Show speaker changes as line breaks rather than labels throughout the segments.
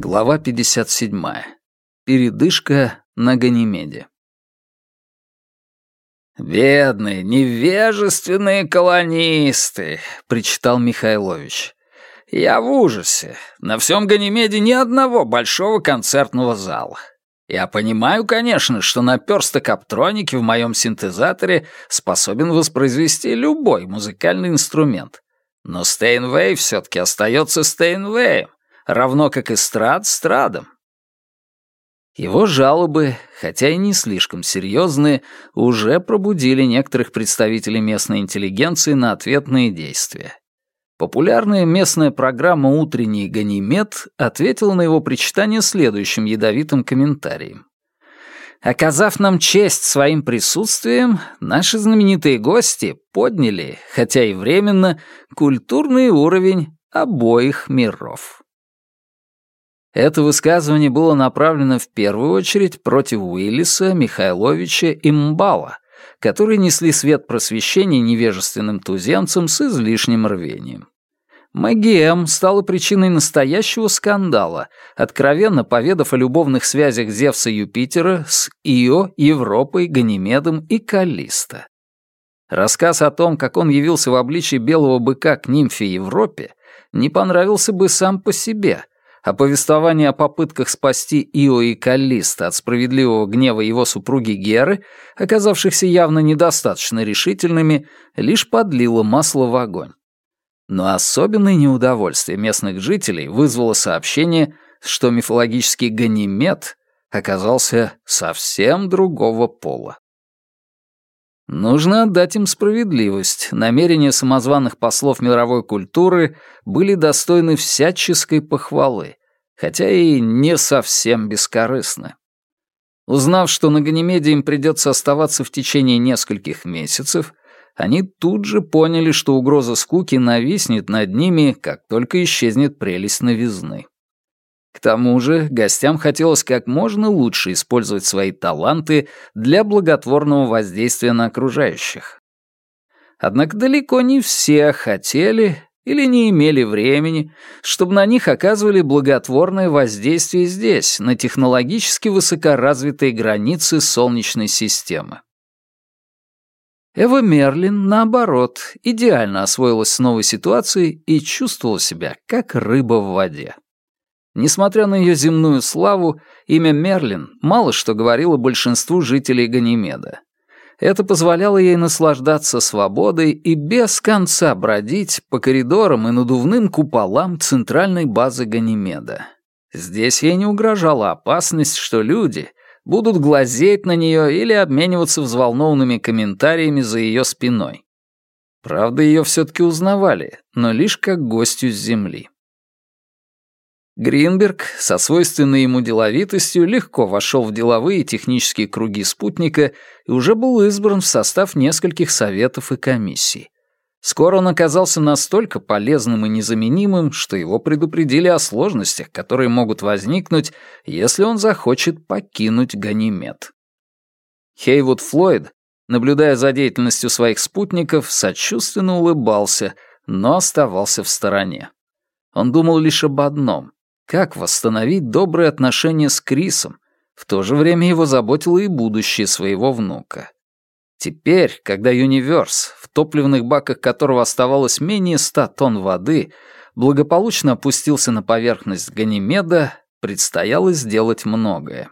Глава 57. Передышка на Ганимеде.
«Бедные, невежественные колонисты!» — причитал Михайлович. «Я в ужасе. На всем Ганимеде ни одного большого концертного зала. Я понимаю, конечно, что наперсток оптроники в моем синтезаторе способен воспроизвести любой музыкальный инструмент. Но Стейнвей все-таки остается Стейнвеем равно как и страд страдом.
Его жалобы, хотя и не слишком серьезные, уже пробудили некоторых представителей местной интеллигенции на ответные действия. Популярная местная программа «Утренний Ганимед» ответила на его причитание следующим ядовитым комментарием. Оказав нам честь своим присутствием, наши знаменитые гости подняли, хотя и временно, культурный уровень обоих миров. Это высказывание было направлено в первую очередь против Уиллиса, Михайловича и Мбала, которые несли свет просвещения невежественным туземцам с излишним рвением. Мэгги М. стала причиной настоящего скандала, откровенно поведав о любовных связях Зевса Юпитера с Ио, Европой, Ганимедом и Каллисто. Рассказ о том, как он явился в обличии белого быка к нимфе Европе, не понравился бы сам по себе — а повествование о попытках спасти Ио и Каллиста от справедливого гнева его супруги Геры, оказавшихся явно недостаточно решительными, лишь подлило масло в огонь. Но особенное неудовольствие местных жителей вызвало сообщение, что мифологический Ганимед оказался совсем другого пола. Нужно отдать им справедливость. Намерения самозваных послов мировой культуры были достойны всяческой похвалы хотя и не совсем бескорыстны. Узнав, что на Ганимеде им придется оставаться в течение нескольких месяцев, они тут же поняли, что угроза скуки нависнет над ними, как только исчезнет прелесть новизны. К тому же гостям хотелось как можно лучше использовать свои таланты для благотворного воздействия на окружающих. Однако далеко не все хотели или не имели времени, чтобы на них оказывали благотворное воздействие здесь, на технологически высокоразвитые границы Солнечной системы. Эва Мерлин, наоборот, идеально освоилась с новой ситуацией и чувствовала себя как рыба в воде. Несмотря на ее земную славу, имя Мерлин мало что говорило большинству жителей Ганимеда. Это позволяло ей наслаждаться свободой и без конца бродить по коридорам и надувным куполам центральной базы Ганимеда. Здесь ей не угрожала опасность, что люди будут глазеть на нее или обмениваться взволнованными комментариями за ее спиной. Правда, ее все-таки узнавали, но лишь как гостью с Земли. Гринберг со свойственной ему деловитостью легко вошел в деловые и технические круги спутника и уже был избран в состав нескольких советов и комиссий. Скоро он оказался настолько полезным и незаменимым, что его предупредили о сложностях, которые могут возникнуть, если он захочет покинуть Ганимед. Хейвуд Флойд, наблюдая за деятельностью своих спутников, сочувственно улыбался, но оставался в стороне. Он думал лишь об одном как восстановить добрые отношения с Крисом? В то же время его заботило и будущее своего внука. Теперь, когда Юниверс, в топливных баках которого оставалось менее ста тонн воды, благополучно опустился на поверхность Ганимеда, предстояло сделать многое.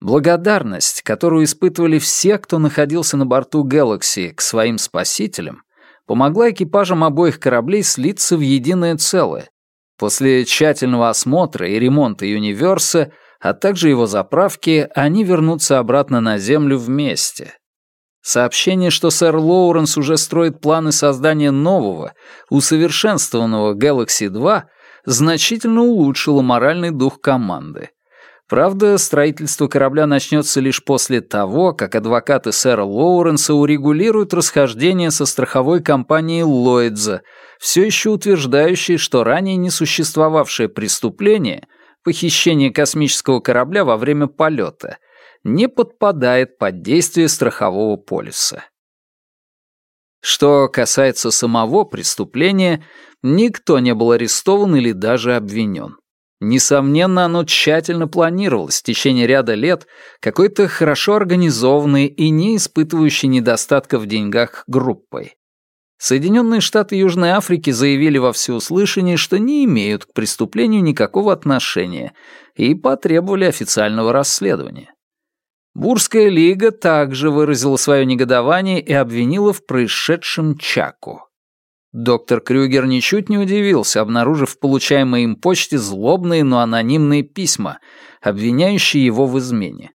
Благодарность, которую испытывали все, кто находился на борту Galaxy к своим спасителям, помогла экипажам обоих кораблей слиться в единое целое После тщательного осмотра и ремонта Юниверса, а также его заправки, они вернутся обратно на Землю вместе. Сообщение, что сэр Лоуренс уже строит планы создания нового, усовершенствованного Galaxy 2, значительно улучшило моральный дух команды. Правда, строительство корабля начнется лишь после того, как адвокаты сэра Лоуренса урегулируют расхождение со страховой компанией Ллойдза, все еще утверждающей, что ранее не существовавшее преступление, похищение космического корабля во время полета, не подпадает под действие страхового полиса. Что касается самого преступления, никто не был арестован или даже обвинен. Несомненно, оно тщательно планировалось в течение ряда лет какой-то хорошо организованной и не испытывающей недостатка в деньгах группой. Соединенные Штаты Южной Африки заявили во всеуслышание, что не имеют к преступлению никакого отношения и потребовали официального расследования. Бурская лига также выразила свое негодование и обвинила в происшедшем Чаку. Доктор Крюгер ничуть не удивился, обнаружив в получаемой им почте злобные, но анонимные письма, обвиняющие его в измене.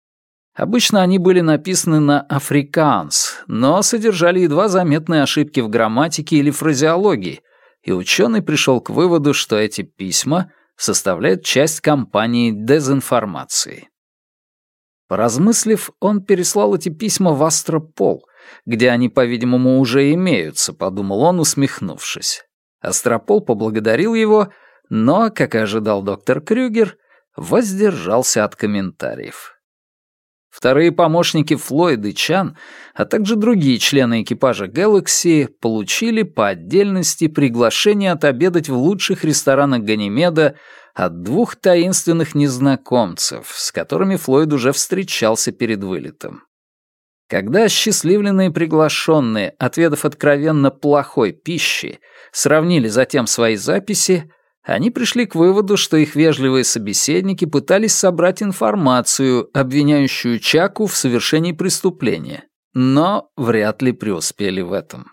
Обычно они были написаны на африкаанс, но содержали едва заметные ошибки в грамматике или фразеологии, и ученый пришел к выводу, что эти письма составляют часть кампании дезинформации. Поразмыслив, он переслал эти письма в Астропол, где они, по-видимому, уже имеются, подумал он, усмехнувшись. Астропол поблагодарил его, но, как и ожидал доктор Крюгер, воздержался от комментариев. Вторые помощники Флойд и Чан, а также другие члены экипажа Galaxy получили по отдельности приглашение отобедать в лучших ресторанах Ганимеда от двух таинственных незнакомцев, с которыми Флойд уже встречался перед вылетом. Когда счастливленные приглашенные, отведав откровенно плохой пищи, сравнили затем свои записи, они пришли к выводу, что их вежливые собеседники пытались собрать информацию, обвиняющую Чаку в совершении преступления, но вряд ли преуспели в этом.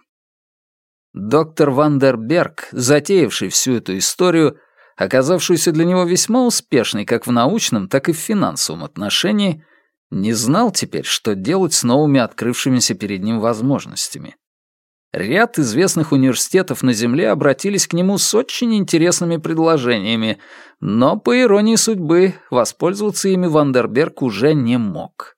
Доктор Вандерберг, затеявший всю эту историю, оказавшуюся для него весьма успешной как в научном, так и в финансовом отношении, не знал теперь, что делать с новыми открывшимися перед ним возможностями. Ряд известных университетов на Земле обратились к нему с очень интересными предложениями, но, по иронии судьбы, воспользоваться ими Вандерберг уже не мог.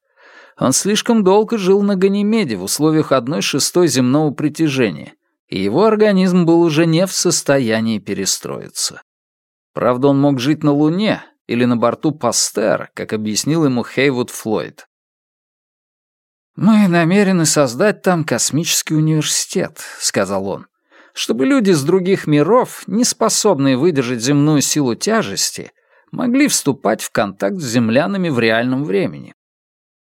Он слишком долго жил на Ганимеде в условиях одной шестой земного притяжения, и его организм был уже не в состоянии перестроиться. Правда, он мог жить на Луне, или на борту Пастер, как объяснил ему Хейвуд Флойд. «Мы намерены создать там космический университет», — сказал он, «чтобы люди с других миров, не способные выдержать земную силу тяжести, могли вступать в контакт с землянами в реальном времени.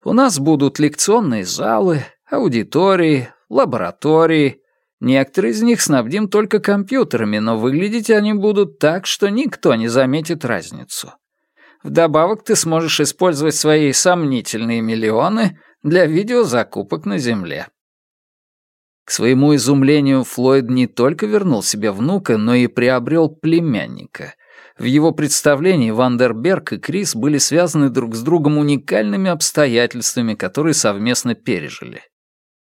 У нас будут лекционные залы, аудитории, лаборатории. Некоторые из них снабдим только компьютерами, но выглядеть они будут так, что никто не заметит разницу. Вдобавок ты сможешь использовать свои сомнительные миллионы для видеозакупок на Земле. К своему изумлению, Флойд не только вернул себе внука, но и приобрел племянника. В его представлении Вандерберг и Крис были связаны друг с другом уникальными обстоятельствами, которые совместно пережили.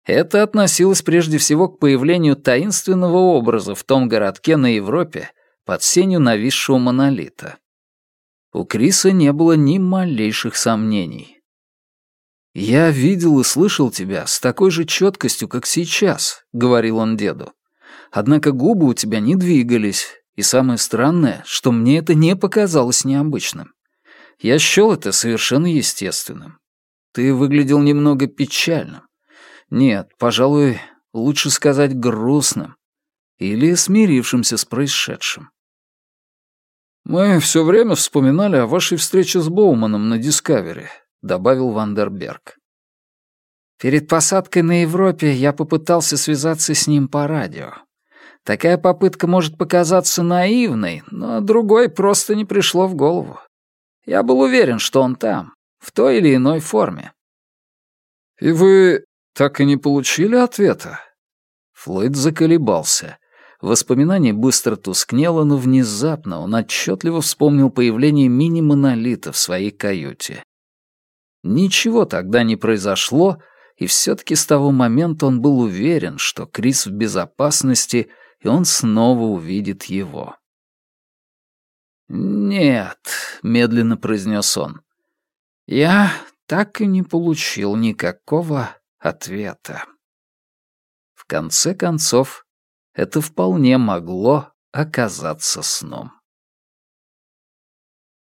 Это относилось прежде всего к появлению таинственного образа в том городке на Европе под сенью нависшего монолита. У Криса не было ни малейших сомнений. «Я видел и слышал тебя с такой же четкостью, как сейчас», — говорил он деду. «Однако губы у тебя не двигались, и самое странное, что мне это не показалось необычным. Я счел это совершенно естественным. Ты выглядел немного печальным. Нет, пожалуй, лучше сказать грустным или смирившимся с происшедшим. «Мы все время вспоминали о вашей встрече с Боуманом на Дискавери», — добавил Вандерберг. «Перед посадкой на Европе я попытался связаться с ним по радио. Такая попытка может показаться наивной, но другой просто не пришло в голову. Я был уверен, что он там, в той или иной форме». «И вы так и не получили ответа?» Флойд заколебался. Воспоминание быстро тускнело, но внезапно он отчетливо вспомнил появление мини-монолита в своей каюте. Ничего тогда не произошло, и все-таки с того момента он был уверен, что Крис в безопасности, и он снова увидит его. «Нет», — медленно произнес он, — «я так и не получил никакого ответа». В конце концов, это вполне могло оказаться сном.